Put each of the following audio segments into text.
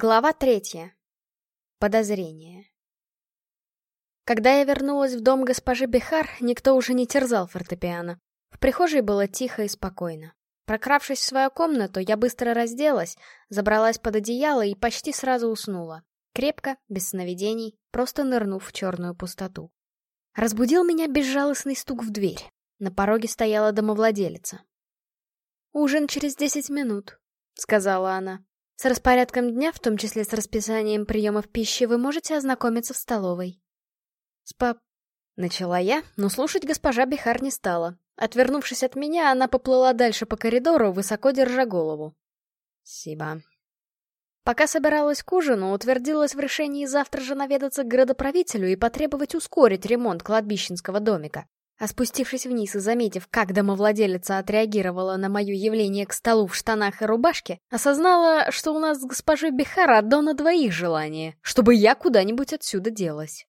Глава третья. Подозрение. Когда я вернулась в дом госпожи Бехар, никто уже не терзал фортепиано. В прихожей было тихо и спокойно. Прокравшись в свою комнату, я быстро разделась, забралась под одеяло и почти сразу уснула. Крепко, без сновидений, просто нырнув в черную пустоту. Разбудил меня безжалостный стук в дверь. На пороге стояла домовладелица. «Ужин через десять минут», — сказала она. С распорядком дня, в том числе с расписанием приемов пищи, вы можете ознакомиться в столовой. Спа... Начала я, но слушать госпожа Бихар не стала. Отвернувшись от меня, она поплыла дальше по коридору, высоко держа голову. Спасибо. Пока собиралась к ужину, утвердилась в решении завтра же наведаться к градоправителю и потребовать ускорить ремонт кладбищенского домика. А спустившись вниз и заметив, как домовладелица отреагировала на мое явление к столу в штанах и рубашке, осознала, что у нас с госпожой Бихара одно на двоих желание, чтобы я куда-нибудь отсюда делась.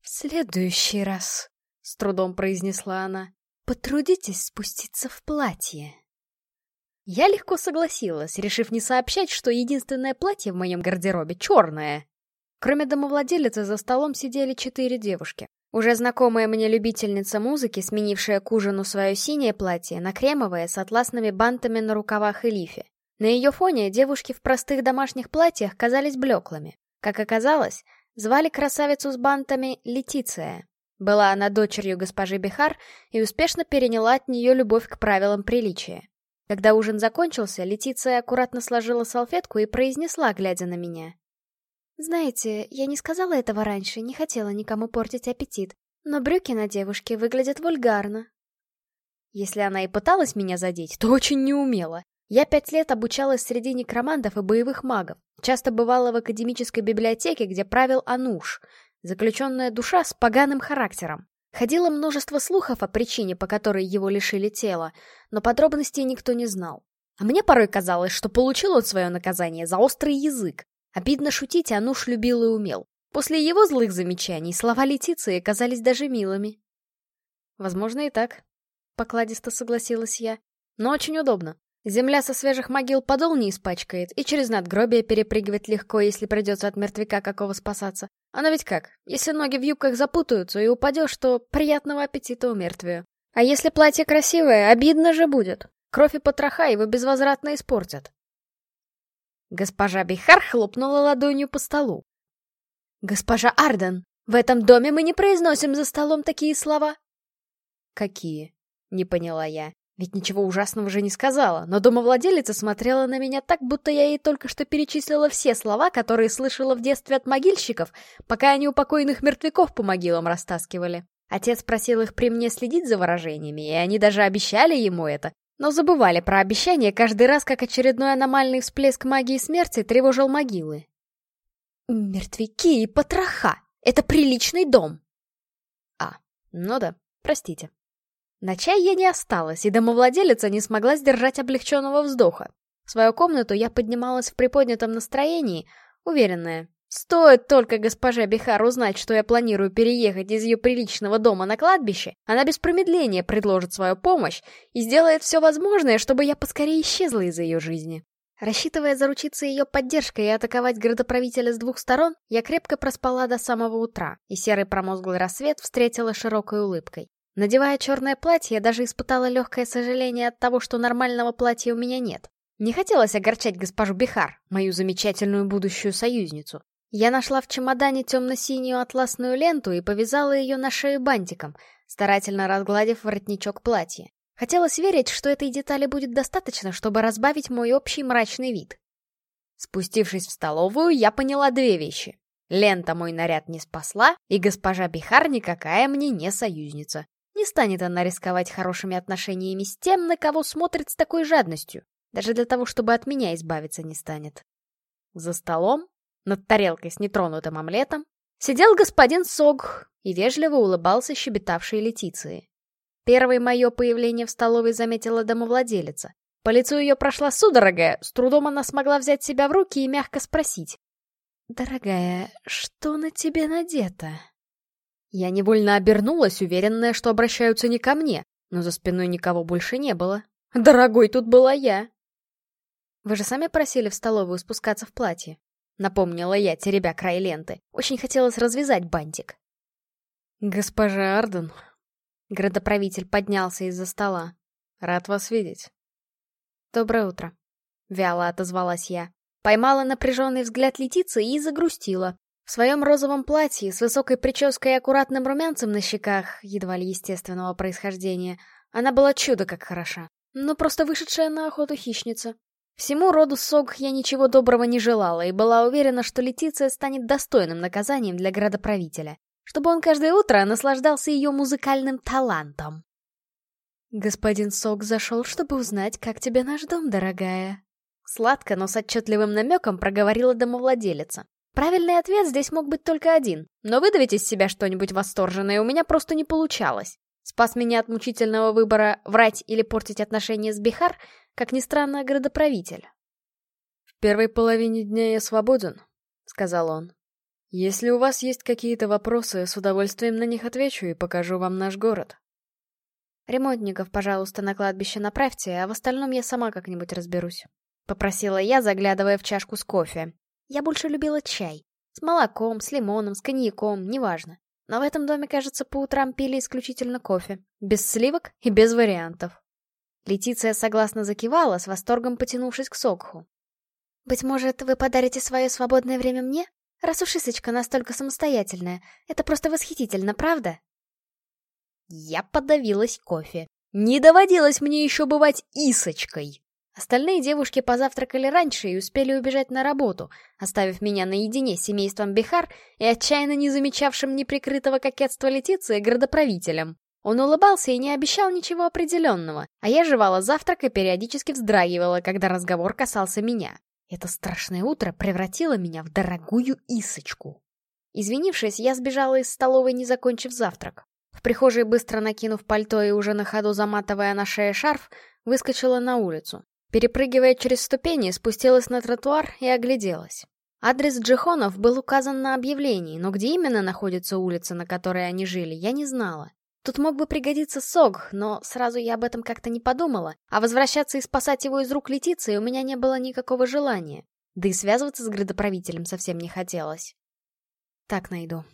«В следующий раз», — с трудом произнесла она, — «потрудитесь спуститься в платье». Я легко согласилась, решив не сообщать, что единственное платье в моем гардеробе черное. Кроме домовладелицы за столом сидели четыре девушки. Уже знакомая мне любительница музыки, сменившая к ужину свое синее платье на кремовое с атласными бантами на рукавах и лифе. На ее фоне девушки в простых домашних платьях казались блеклыми. Как оказалось, звали красавицу с бантами Летиция. Была она дочерью госпожи Бихар и успешно переняла от нее любовь к правилам приличия. Когда ужин закончился, Летиция аккуратно сложила салфетку и произнесла, глядя на меня. Знаете, я не сказала этого раньше, не хотела никому портить аппетит, но брюки на девушке выглядят вульгарно. Если она и пыталась меня задеть, то очень неумело. Я пять лет обучалась среди некромантов и боевых магов. Часто бывала в академической библиотеке, где правил Ануш, заключенная душа с поганым характером. Ходило множество слухов о причине, по которой его лишили тела, но подробностей никто не знал. А мне порой казалось, что получил он свое наказание за острый язык. Обидно шутить, Ануш любил и умел. После его злых замечаний слова Летиции казались даже милыми. Возможно и так, покладисто согласилась я. Но очень удобно. Земля со свежих могил подол не испачкает, и через надгробие перепрыгивать легко, если придется от мертвяка какого спасаться. Оно ведь как, если ноги в юбках запутаются и упадешь, то приятного аппетита у мертвию. А если платье красивое, обидно же будет. Кровь и потроха его безвозвратно испортят. Госпожа Бихар хлопнула ладонью по столу. «Госпожа Арден, в этом доме мы не произносим за столом такие слова». «Какие?» — не поняла я. Ведь ничего ужасного же не сказала, но домовладелица смотрела на меня так, будто я ей только что перечислила все слова, которые слышала в детстве от могильщиков, пока они у покойных мертвяков по могилам растаскивали. Отец просил их при мне следить за выражениями, и они даже обещали ему это, но забывали про обещание каждый раз, как очередной аномальный всплеск магии смерти тревожил могилы. «Мертвяки и потроха! Это приличный дом!» «А, ну да, простите». На чай я не осталась, и домовладелица не смогла сдержать облегченного вздоха. В свою комнату я поднималась в приподнятом настроении, уверенная, Стоит только госпоже Бихар узнать, что я планирую переехать из ее приличного дома на кладбище, она без промедления предложит свою помощь и сделает все возможное, чтобы я поскорее исчезла из ее жизни. Рассчитывая заручиться ее поддержкой и атаковать градоправителя с двух сторон, я крепко проспала до самого утра, и серый промозглый рассвет встретила широкой улыбкой. Надевая черное платье, я даже испытала легкое сожаление от того, что нормального платья у меня нет. Не хотелось огорчать госпожу Бихар, мою замечательную будущую союзницу. Я нашла в чемодане темно-синюю атласную ленту и повязала ее на шею бантиком, старательно разгладив воротничок платья. Хотелось верить, что этой детали будет достаточно, чтобы разбавить мой общий мрачный вид. Спустившись в столовую, я поняла две вещи. Лента мой наряд не спасла, и госпожа Бихар никакая мне не союзница. Не станет она рисковать хорошими отношениями с тем, на кого смотрит с такой жадностью. Даже для того, чтобы от меня избавиться не станет. За столом над тарелкой с нетронутым омлетом сидел господин Сог и вежливо улыбался щебетавшей Летиции. Первое мое появление в столовой заметила домовладелица. По лицу ее прошла судорога, с трудом она смогла взять себя в руки и мягко спросить. «Дорогая, что на тебе надето?» Я невольно обернулась, уверенная, что обращаются не ко мне, но за спиной никого больше не было. Дорогой тут была я. «Вы же сами просили в столовую спускаться в платье», напомнила я, теребя край ленты. Очень хотелось развязать бантик. «Госпожа Арден», — градоправитель поднялся из-за стола. «Рад вас видеть». «Доброе утро», — вяло отозвалась я. Поймала напряженный взгляд Летицы и загрустила. В своем розовом платье, с высокой прической и аккуратным румянцем на щеках, едва ли естественного происхождения, она была чудо как хороша. Ну, просто вышедшая на охоту хищница. Всему роду Сог я ничего доброго не желала и была уверена, что Летиция станет достойным наказанием для градоправителя, чтобы он каждое утро наслаждался ее музыкальным талантом. «Господин Сог зашел, чтобы узнать, как тебе наш дом, дорогая». Сладко, но с отчетливым намеком проговорила домовладелица. Правильный ответ здесь мог быть только один, но выдавить из себя что-нибудь восторженное у меня просто не получалось. Спас меня от мучительного выбора врать или портить отношения с Бихар, как ни странно, градоправитель. «В первой половине дня я свободен», — сказал он. «Если у вас есть какие-то вопросы, с удовольствием на них отвечу и покажу вам наш город». «Ремонтников, пожалуйста, на кладбище направьте, а в остальном я сама как-нибудь разберусь», — попросила я, заглядывая в чашку с кофе. Я больше любила чай. С молоком, с лимоном, с коньяком, неважно. Но в этом доме, кажется, по утрам пили исключительно кофе. Без сливок и без вариантов. Летиция согласно закивала, с восторгом потянувшись к Сокху. «Быть может, вы подарите свое свободное время мне? Раз уж Исочка настолько самостоятельная. Это просто восхитительно, правда?» Я подавилась кофе. Не доводилось мне еще бывать Исочкой. Остальные девушки позавтракали раньше и успели убежать на работу, оставив меня наедине с семейством Бихар и отчаянно не замечавшим неприкрытого кокетства Летиции градоправителем. Он улыбался и не обещал ничего определенного, а я жевала завтрак и периодически вздрагивала, когда разговор касался меня. Это страшное утро превратило меня в дорогую Исочку. Извинившись, я сбежала из столовой, не закончив завтрак. В прихожей, быстро накинув пальто и уже на ходу заматывая на шее шарф, выскочила на улицу. Перепрыгивая через ступени, спустилась на тротуар и огляделась. Адрес Джихонов был указан на объявлении, но где именно находится улица, на которой они жили, я не знала. Тут мог бы пригодиться Сог, но сразу я об этом как-то не подумала, а возвращаться и спасать его из рук Летиции у меня не было никакого желания. Да и связываться с градоправителем совсем не хотелось. Так найду.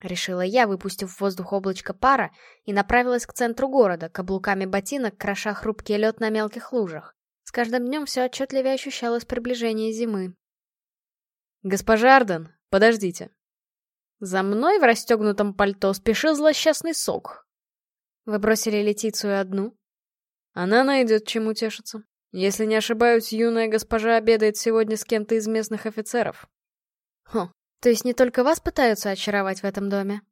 Решила я, выпустив в воздух облачко пара, и направилась к центру города, каблуками ботинок, кроша хрупкий лед на мелких лужах. С каждым днем все отчетливее ощущалось приближение зимы. «Госпожа Арден, подождите!» За мной в расстегнутом пальто спешил злосчастный сок. Вы бросили Летицию одну? Она найдет чем утешиться. Если не ошибаюсь, юная госпожа обедает сегодня с кем-то из местных офицеров. Хо, то есть не только вас пытаются очаровать в этом доме?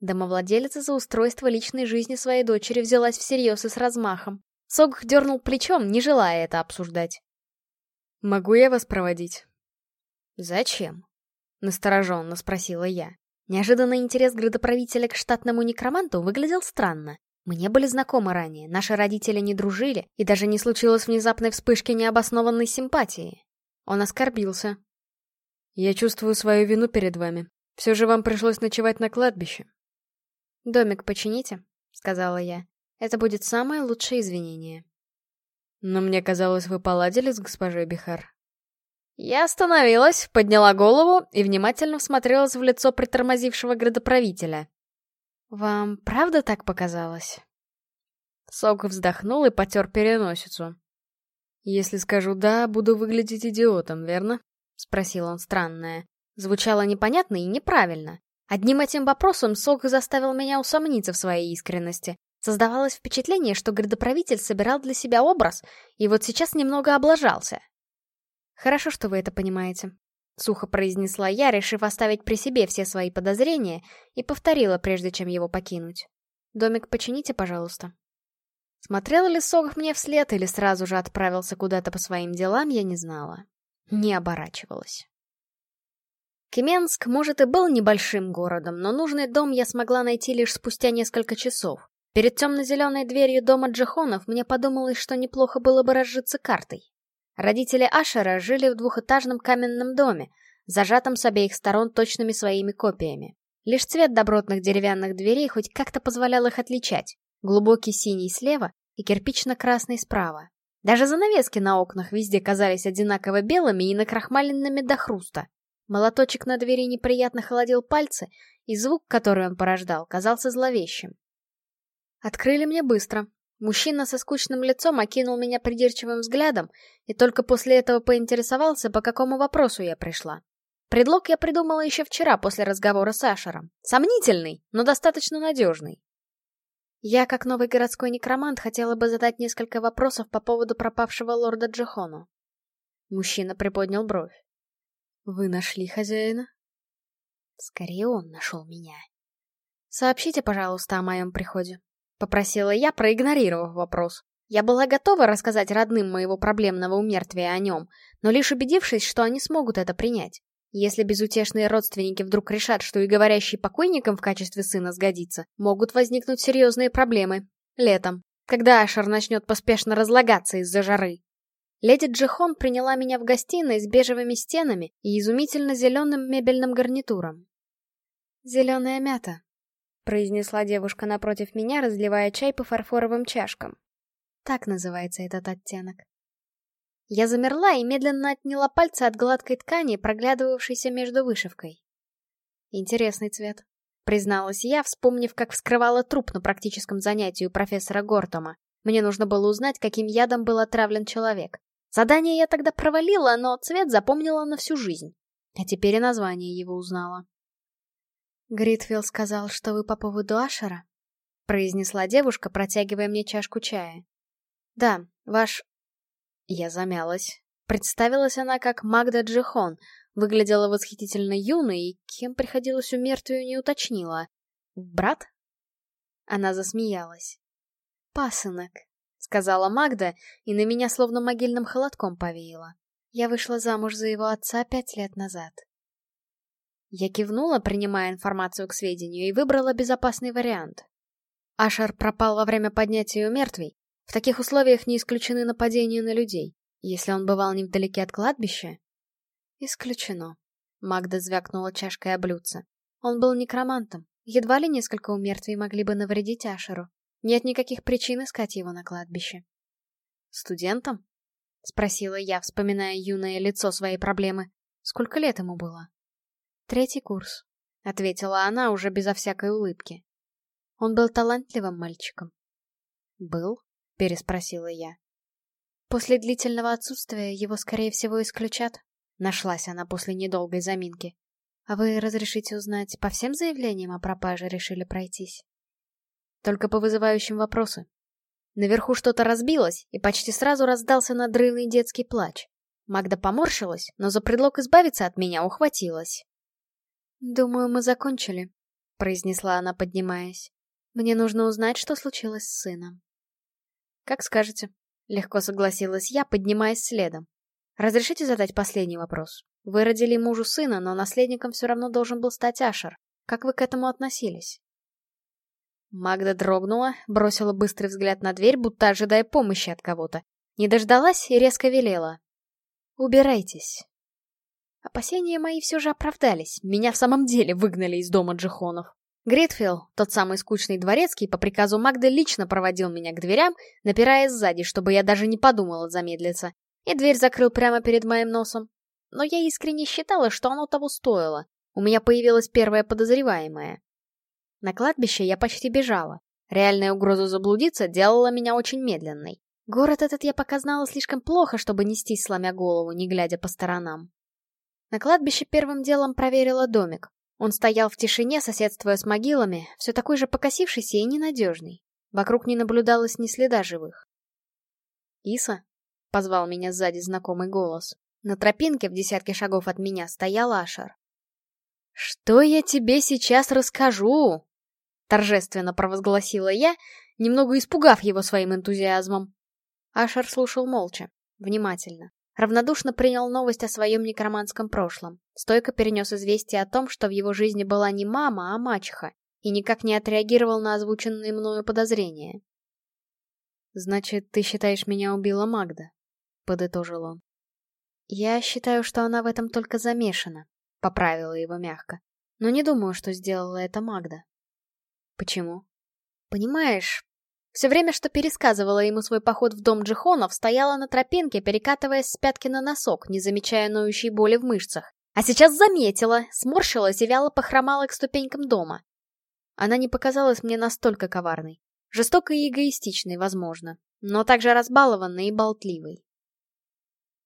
Домовладелица за устройство личной жизни своей дочери взялась всерьез и с размахом. Согх дернул плечом, не желая это обсуждать. «Могу я вас проводить?» «Зачем?» — настороженно спросила я. Неожиданный интерес градоправителя к штатному некроманту выглядел странно. Мы не были знакомы ранее, наши родители не дружили, и даже не случилось внезапной вспышки необоснованной симпатии. Он оскорбился. «Я чувствую свою вину перед вами. Все же вам пришлось ночевать на кладбище». «Домик почините», — сказала я. Это будет самое лучшее извинение. Но мне казалось, вы поладили с госпожой Бихар. Я остановилась, подняла голову и внимательно всмотрелась в лицо притормозившего градоправителя. «Вам правда так показалось?» Сок вздохнул и потер переносицу. «Если скажу «да», буду выглядеть идиотом, верно?» — спросил он странное. Звучало непонятно и неправильно. Одним этим вопросом Сок заставил меня усомниться в своей искренности. Создавалось впечатление, что градоправитель собирал для себя образ, и вот сейчас немного облажался. «Хорошо, что вы это понимаете», — сухо произнесла я, решив оставить при себе все свои подозрения, и повторила, прежде чем его покинуть. «Домик почините, пожалуйста». Смотрел ли Сог мне вслед или сразу же отправился куда-то по своим делам, я не знала. Не оборачивалась. Кеменск, может, и был небольшим городом, но нужный дом я смогла найти лишь спустя несколько часов. Перед темно-зеленой дверью дома Джихонов мне подумалось, что неплохо было бы разжиться картой. Родители Ашера жили в двухэтажном каменном доме, зажатом с обеих сторон точными своими копиями. Лишь цвет добротных деревянных дверей хоть как-то позволял их отличать. Глубокий синий слева и кирпично-красный справа. Даже занавески на окнах везде казались одинаково белыми и накрахмаленными до хруста. Молоточек на двери неприятно холодил пальцы, и звук, который он порождал, казался зловещим. Открыли мне быстро. Мужчина со скучным лицом окинул меня придирчивым взглядом и только после этого поинтересовался, по какому вопросу я пришла. Предлог я придумала еще вчера после разговора с Ашером. Сомнительный, но достаточно надежный. Я, как новый городской некромант, хотела бы задать несколько вопросов по поводу пропавшего лорда Джихону. Мужчина приподнял бровь. «Вы нашли хозяина?» Скорее он нашел меня. «Сообщите, пожалуйста, о моем приходе», — попросила я, проигнорировав вопрос. Я была готова рассказать родным моего проблемного умертвия о нем, но лишь убедившись, что они смогут это принять. Если безутешные родственники вдруг решат, что и говорящий покойникам в качестве сына сгодится, могут возникнуть серьезные проблемы. Летом, когда Ашер начнет поспешно разлагаться из-за жары. Леди Джихон приняла меня в гостиной с бежевыми стенами и изумительно зеленым мебельным гарнитуром. «Зеленая мята», — произнесла девушка напротив меня, разливая чай по фарфоровым чашкам. Так называется этот оттенок. Я замерла и медленно отняла пальцы от гладкой ткани, проглядывавшейся между вышивкой. Интересный цвет, призналась я, вспомнив, как вскрывала труп на практическом занятии у профессора Гортома. Мне нужно было узнать, каким ядом был отравлен человек. Задание я тогда провалила, но цвет запомнила на всю жизнь. А теперь и название его узнала. «Гритвилл сказал, что вы по поводу Ашера?» — произнесла девушка, протягивая мне чашку чая. «Да, ваш я замялась. Представилась она как Магда Джихон, выглядела восхитительно юной и кем приходилось у мертвию не уточнила. Брат? Она засмеялась. «Пасынок», — сказала Магда, и на меня словно могильным холодком повеяло. Я вышла замуж за его отца пять лет назад. Я кивнула, принимая информацию к сведению, и выбрала безопасный вариант. Ашер пропал во время поднятия у мертвей, в таких условиях не исключены нападения на людей. Если он бывал невдалеке от кладбища... Исключено. Магда звякнула чашкой о блюдце. Он был некромантом. Едва ли несколько умертвий могли бы навредить Ашеру. Нет никаких причин искать его на кладбище. «Студентом?» — спросила я, вспоминая юное лицо своей проблемы. «Сколько лет ему было?» «Третий курс», — ответила она уже безо всякой улыбки. Он был талантливым мальчиком. «Был?» — переспросила я. «После длительного отсутствия его, скорее всего, исключат», — нашлась она после недолгой заминки. «А вы разрешите узнать, по всем заявлениям о пропаже решили пройтись?» «Только по вызывающим вопросы». Наверху что-то разбилось, и почти сразу раздался надрывный детский плач. Магда поморщилась, но за предлог избавиться от меня ухватилась. «Думаю, мы закончили», — произнесла она, поднимаясь. «Мне нужно узнать, что случилось с сыном». «Как скажете», — легко согласилась я, поднимаясь следом. «Разрешите задать последний вопрос? Вы родили мужу сына, но наследником все равно должен был стать Ашер. Как вы к этому относились?» Магда дрогнула, бросила быстрый взгляд на дверь, будто ожидая помощи от кого-то. Не дождалась и резко велела. «Убирайтесь». Опасения мои все же оправдались. Меня в самом деле выгнали из дома Джихонов. Гритфилл, тот самый скучный дворецкий, по приказу Магды лично проводил меня к дверям, напирая сзади, чтобы я даже не подумала замедлиться, и дверь закрыл прямо перед моим носом. Но я искренне считала, что оно того стоило. У меня появилась первая подозреваемая. На кладбище я почти бежала. Реальная угроза заблудиться делала меня очень медленной. Город этот я пока знала слишком плохо, чтобы нестись, сломя голову, не глядя по сторонам. На кладбище первым делом проверила домик. Он стоял в тишине, соседствуя с могилами, все такой же покосившийся и ненадежный. Вокруг не наблюдалось ни следа живых. «Иса?» — позвал меня сзади знакомый голос. На тропинке в десятке шагов от меня стоял Ашер. «Что я тебе сейчас расскажу?» — торжественно провозгласила я, немного испугав его своим энтузиазмом. Ашер слушал молча, внимательно. Равнодушно принял новость о своем некроманском прошлом. Стойко перенес известие о том, что в его жизни была не мама, а мачеха, и никак не отреагировал на озвученные мною подозрения. «Значит, ты считаешь, меня убила Магда?» — подытожил он. «Я считаю, что она в этом только замешана», — поправила его мягко. «Но не думаю, что сделала это Магда». «Почему?» «Понимаешь, все время, что пересказывала ему свой поход в дом Джихонов, стояла на тропинке, перекатываясь с пятки на носок, не замечая ноющей боли в мышцах. А сейчас заметила, сморщилась и вяло похромала к ступенькам дома. Она не показалась мне настолько коварной. Жестокой и эгоистичной, возможно, но также разбалованной и болтливой.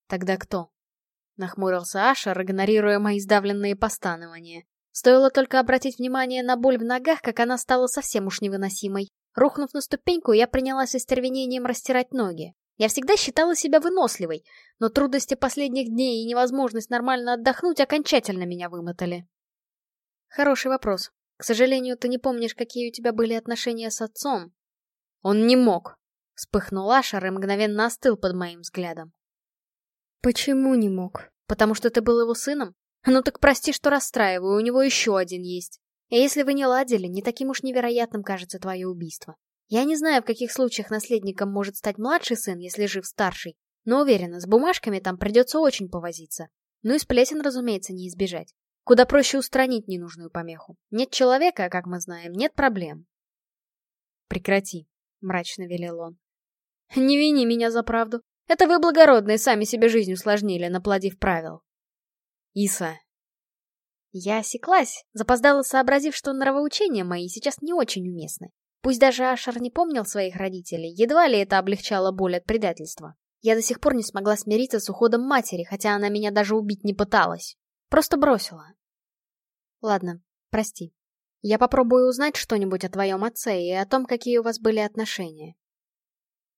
«Тогда кто?» — нахмурился Ашер, игнорируя мои сдавленные постанования. Стоило только обратить внимание на боль в ногах, как она стала совсем уж невыносимой. Рухнув на ступеньку, я принялась остервенением растирать ноги. Я всегда считала себя выносливой, но трудности последних дней и невозможность нормально отдохнуть окончательно меня вымотали. Хороший вопрос. К сожалению, ты не помнишь, какие у тебя были отношения с отцом. Он не мог. Вспыхнул Ашер и мгновенно остыл под моим взглядом. Почему не мог? Потому что ты был его сыном? Ну так прости, что расстраиваю, у него еще один есть. И если вы не ладили, не таким уж невероятным кажется твое убийство. Я не знаю, в каких случаях наследником может стать младший сын, если жив старший, но уверена, с бумажками там придется очень повозиться. Ну и сплетен, разумеется, не избежать. Куда проще устранить ненужную помеху. Нет человека, как мы знаем, нет проблем. Прекрати, мрачно велел он. Не вини меня за правду. Это вы, благородные, сами себе жизнь усложнили, наплодив правил. Иса. Я осеклась, запоздала, сообразив, что нравоучения мои сейчас не очень уместны. Пусть даже Ашер не помнил своих родителей, едва ли это облегчало боль от предательства. Я до сих пор не смогла смириться с уходом матери, хотя она меня даже убить не пыталась. Просто бросила. Ладно, прости. Я попробую узнать что-нибудь о твоем отце и о том, какие у вас были отношения.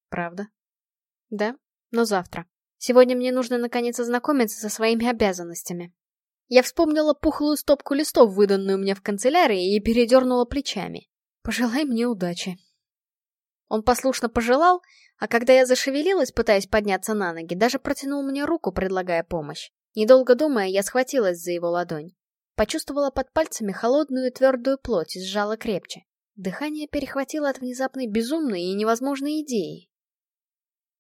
Правда? Да, но завтра. Сегодня мне нужно наконец ознакомиться со своими обязанностями. Я вспомнила пухлую стопку листов, выданную мне в канцелярии, и передернула плечами. Пожелай мне удачи. Он послушно пожелал, а когда я зашевелилась, пытаясь подняться на ноги, даже протянул мне руку, предлагая помощь. Недолго думая, я схватилась за его ладонь. Почувствовала под пальцами холодную и твердую плоть и сжала крепче. Дыхание перехватило от внезапной безумной и невозможной идеи.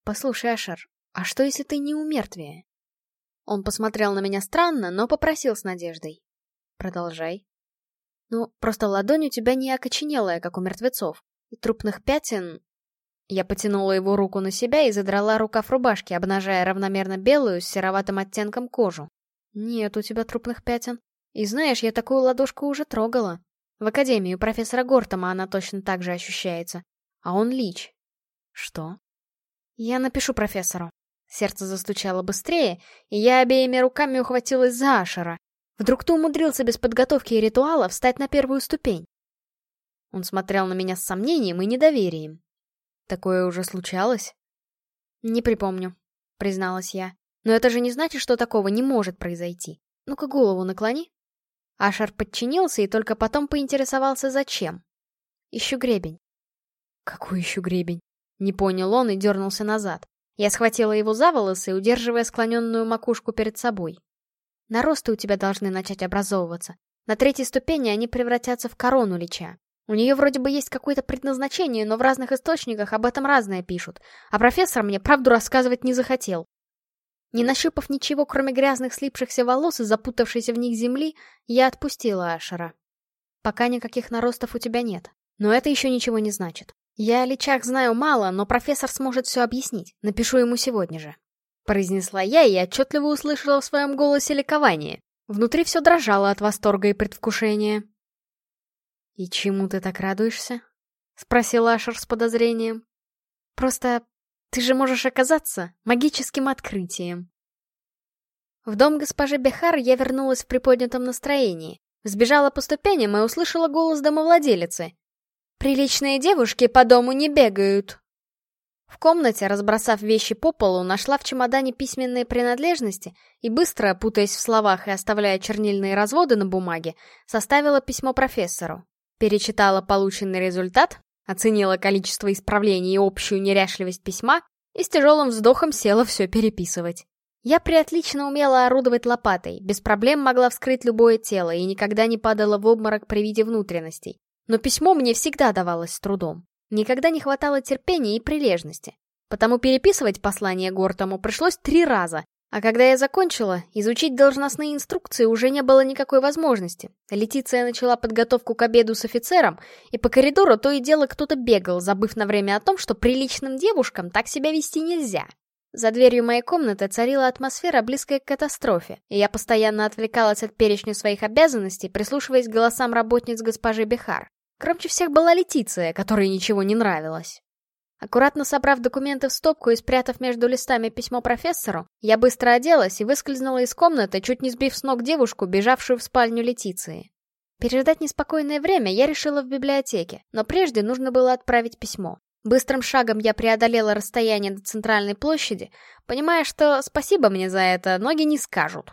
«Послушай, Ашер, а что, если ты не умертвие?» Он посмотрел на меня странно, но попросил с надеждой. «Продолжай». Ну, просто ладонь у тебя не окоченелая, как у мертвецов. И трупных пятен... Я потянула его руку на себя и задрала рукав рубашки, обнажая равномерно белую с сероватым оттенком кожу. Нет у тебя трупных пятен. И знаешь, я такую ладошку уже трогала. В академии у профессора Гортома она точно так же ощущается. А он лич. Что? Я напишу профессору. Сердце застучало быстрее, и я обеими руками ухватилась за Ашера, Вдруг ты умудрился без подготовки и ритуала встать на первую ступень? Он смотрел на меня с сомнением и недоверием. Такое уже случалось? Не припомню, призналась я. Но это же не значит, что такого не может произойти. Ну-ка голову наклони. Ашар подчинился и только потом поинтересовался, зачем. Ищу гребень. Какой ищу гребень? Не понял он и дернулся назад. Я схватила его за волосы, удерживая склоненную макушку перед собой. Наросты у тебя должны начать образовываться. На третьей ступени они превратятся в корону лича. У нее вроде бы есть какое-то предназначение, но в разных источниках об этом разное пишут. А профессор мне правду рассказывать не захотел. Не нащупав ничего, кроме грязных слипшихся волос и запутавшейся в них земли, я отпустила Ашера. Пока никаких наростов у тебя нет. Но это еще ничего не значит. Я о личах знаю мало, но профессор сможет все объяснить. Напишу ему сегодня же. Произнесла я и отчетливо услышала в своем голосе ликование. Внутри все дрожало от восторга и предвкушения. «И чему ты так радуешься?» — спросил Ашер с подозрением. «Просто ты же можешь оказаться магическим открытием». В дом госпожи Бехар я вернулась в приподнятом настроении. Сбежала по ступеням и услышала голос домовладелицы. «Приличные девушки по дому не бегают!» В комнате, разбросав вещи по полу, нашла в чемодане письменные принадлежности и быстро, путаясь в словах и оставляя чернильные разводы на бумаге, составила письмо профессору. Перечитала полученный результат, оценила количество исправлений и общую неряшливость письма и с тяжелым вздохом села все переписывать. Я приотлично умела орудовать лопатой, без проблем могла вскрыть любое тело и никогда не падала в обморок при виде внутренностей. Но письмо мне всегда давалось с трудом. Никогда не хватало терпения и прилежности. Потому переписывать послание Гортому пришлось три раза, а когда я закончила, изучить должностные инструкции уже не было никакой возможности. Летиция начала подготовку к обеду с офицером, и по коридору то и дело кто-то бегал, забыв на время о том, что приличным девушкам так себя вести нельзя. За дверью моей комнаты царила атмосфера, близкая к катастрофе, и я постоянно отвлекалась от перечня своих обязанностей, прислушиваясь к голосам работниц госпожи Бихар. Громче всех была Летиция, которой ничего не нравилось. Аккуратно собрав документы в стопку и спрятав между листами письмо профессору, я быстро оделась и выскользнула из комнаты, чуть не сбив с ног девушку, бежавшую в спальню Летиции. Переждать неспокойное время я решила в библиотеке, но прежде нужно было отправить письмо. Быстрым шагом я преодолела расстояние до центральной площади, понимая, что спасибо мне за это, ноги не скажут.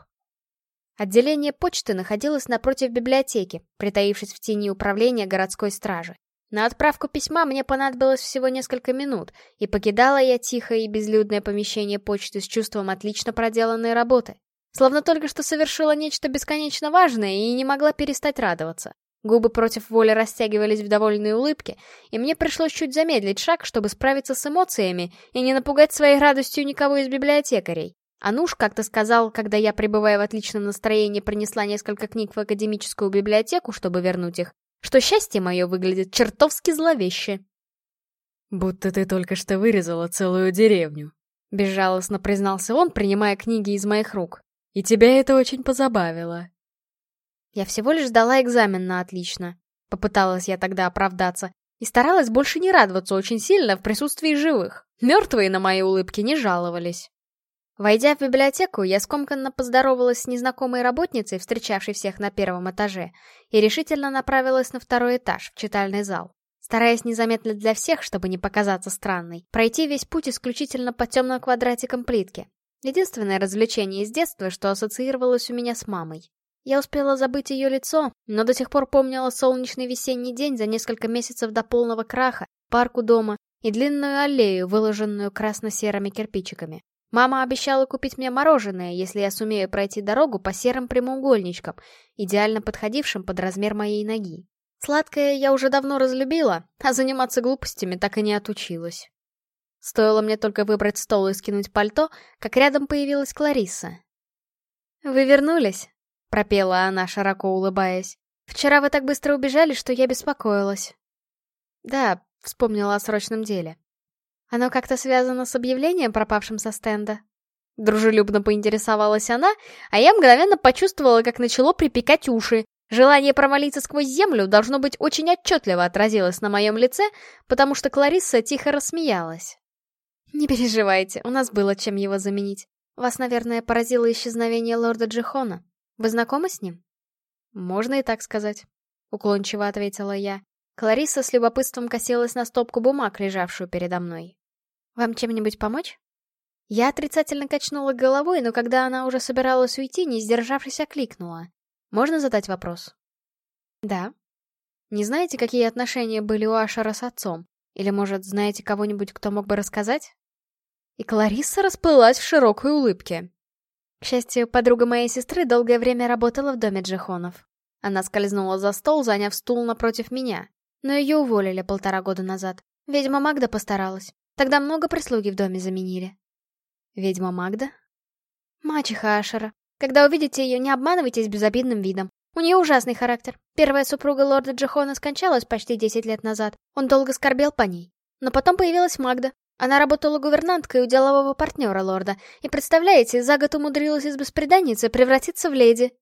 Отделение почты находилось напротив библиотеки, притаившись в тени управления городской стражи. На отправку письма мне понадобилось всего несколько минут, и покидала я тихое и безлюдное помещение почты с чувством отлично проделанной работы. Словно только что совершила нечто бесконечно важное и не могла перестать радоваться. Губы против воли растягивались в довольной улыбке, и мне пришлось чуть замедлить шаг, чтобы справиться с эмоциями и не напугать своей радостью никого из библиотекарей. Ануш как-то сказал, когда я, пребывая в отличном настроении, принесла несколько книг в академическую библиотеку, чтобы вернуть их, что счастье мое выглядит чертовски зловеще. «Будто ты только что вырезала целую деревню», — безжалостно признался он, принимая книги из моих рук. «И тебя это очень позабавило». Я всего лишь сдала экзамен на отлично. Попыталась я тогда оправдаться. И старалась больше не радоваться очень сильно в присутствии живых. Мертвые на мои улыбки не жаловались. Войдя в библиотеку, я скомканно поздоровалась с незнакомой работницей, встречавшей всех на первом этаже, и решительно направилась на второй этаж, в читальный зал. Стараясь незаметно для всех, чтобы не показаться странной, пройти весь путь исключительно по темным квадратикам плитки. Единственное развлечение из детства, что ассоциировалось у меня с мамой. Я успела забыть ее лицо, но до сих пор помнила солнечный весенний день за несколько месяцев до полного краха, парку дома и длинную аллею, выложенную красно-серыми кирпичиками. Мама обещала купить мне мороженое, если я сумею пройти дорогу по серым прямоугольничкам, идеально подходившим под размер моей ноги. Сладкое я уже давно разлюбила, а заниматься глупостями так и не отучилась. Стоило мне только выбрать стол и скинуть пальто, как рядом появилась Клариса. «Вы вернулись?» — пропела она, широко улыбаясь. «Вчера вы так быстро убежали, что я беспокоилась». «Да», — вспомнила о срочном деле. Оно как-то связано с объявлением, пропавшим со стенда? Дружелюбно поинтересовалась она, а я мгновенно почувствовала, как начало припекать уши. Желание провалиться сквозь землю должно быть очень отчетливо отразилось на моем лице, потому что Кларисса тихо рассмеялась. «Не переживайте, у нас было чем его заменить. Вас, наверное, поразило исчезновение лорда Джихона. Вы знакомы с ним?» «Можно и так сказать», — уклончиво ответила я. Клариса с любопытством косилась на стопку бумаг, лежавшую передо мной. «Вам чем-нибудь помочь?» Я отрицательно качнула головой, но когда она уже собиралась уйти, не сдержавшись, окликнула. «Можно задать вопрос?» «Да». «Не знаете, какие отношения были у Ашера с отцом? Или, может, знаете кого-нибудь, кто мог бы рассказать?» И Клариса расплылась в широкой улыбке. К счастью, подруга моей сестры долгое время работала в доме Джихонов. Она скользнула за стол, заняв стул напротив меня. Но ее уволили полтора года назад. Ведьма Магда постаралась. Тогда много прислуги в доме заменили. Ведьма Магда? Мачеха Ашера. Когда увидите ее, не обманывайтесь безобидным видом. У нее ужасный характер. Первая супруга лорда Джихона скончалась почти 10 лет назад. Он долго скорбел по ней. Но потом появилась Магда. Она работала гувернанткой у делового партнера лорда. И представляете, за год умудрилась из беспреданницы превратиться в леди.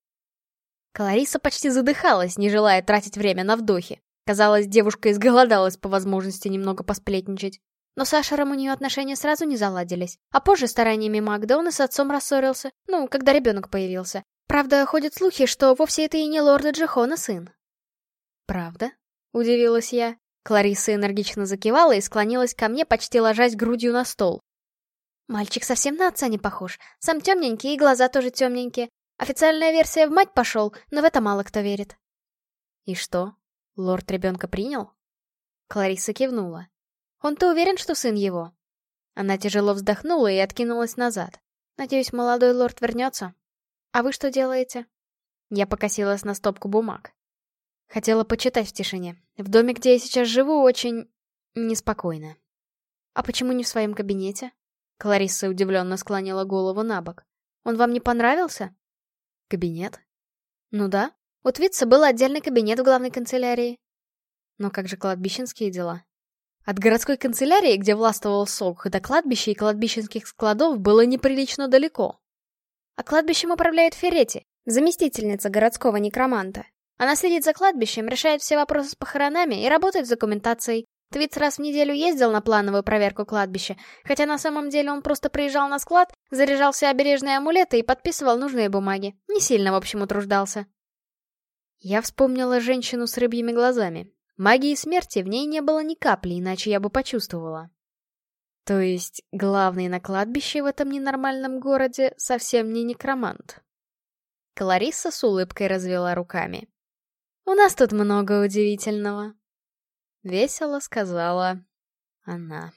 Клариса почти задыхалась, не желая тратить время на вдохи. Казалось, девушка изголодалась по возможности немного посплетничать. Но с Ашером у нее отношения сразу не заладились. А позже стараниями Магда он и с отцом рассорился. Ну, когда ребенок появился. Правда, ходят слухи, что вовсе это и не лорда Джихона сын. «Правда?» — удивилась я. Клариса энергично закивала и склонилась ко мне, почти ложась грудью на стол. Мальчик совсем на отца не похож. Сам темненький, и глаза тоже темненькие. Официальная версия в мать пошел, но в это мало кто верит. И что? Лорд ребенка принял? Клариса кивнула. Он-то уверен, что сын его? Она тяжело вздохнула и откинулась назад. Надеюсь, молодой лорд вернется. А вы что делаете? Я покосилась на стопку бумаг. Хотела почитать в тишине. В доме, где я сейчас живу, очень... неспокойно. А почему не в своем кабинете? Кларисса удивленно склонила голову на бок. Он вам не понравился? Кабинет? Ну да, у Твитца был отдельный кабинет в главной канцелярии. Но как же кладбищенские дела? От городской канцелярии, где властвовал Сокх, до кладбища и кладбищенских складов было неприлично далеко. А кладбищем управляет Ферети, заместительница городского некроманта. Она следит за кладбищем, решает все вопросы с похоронами и работает с документацией. Твитс раз в неделю ездил на плановую проверку кладбища, хотя на самом деле он просто приезжал на склад, заряжал все обережные амулеты и подписывал нужные бумаги. Не сильно, в общем, утруждался. Я вспомнила женщину с рыбьими глазами. Магии смерти в ней не было ни капли, иначе я бы почувствовала. То есть, главный на кладбище в этом ненормальном городе совсем не некромант. Клариса с улыбкой развела руками. «У нас тут много удивительного», — весело сказала она.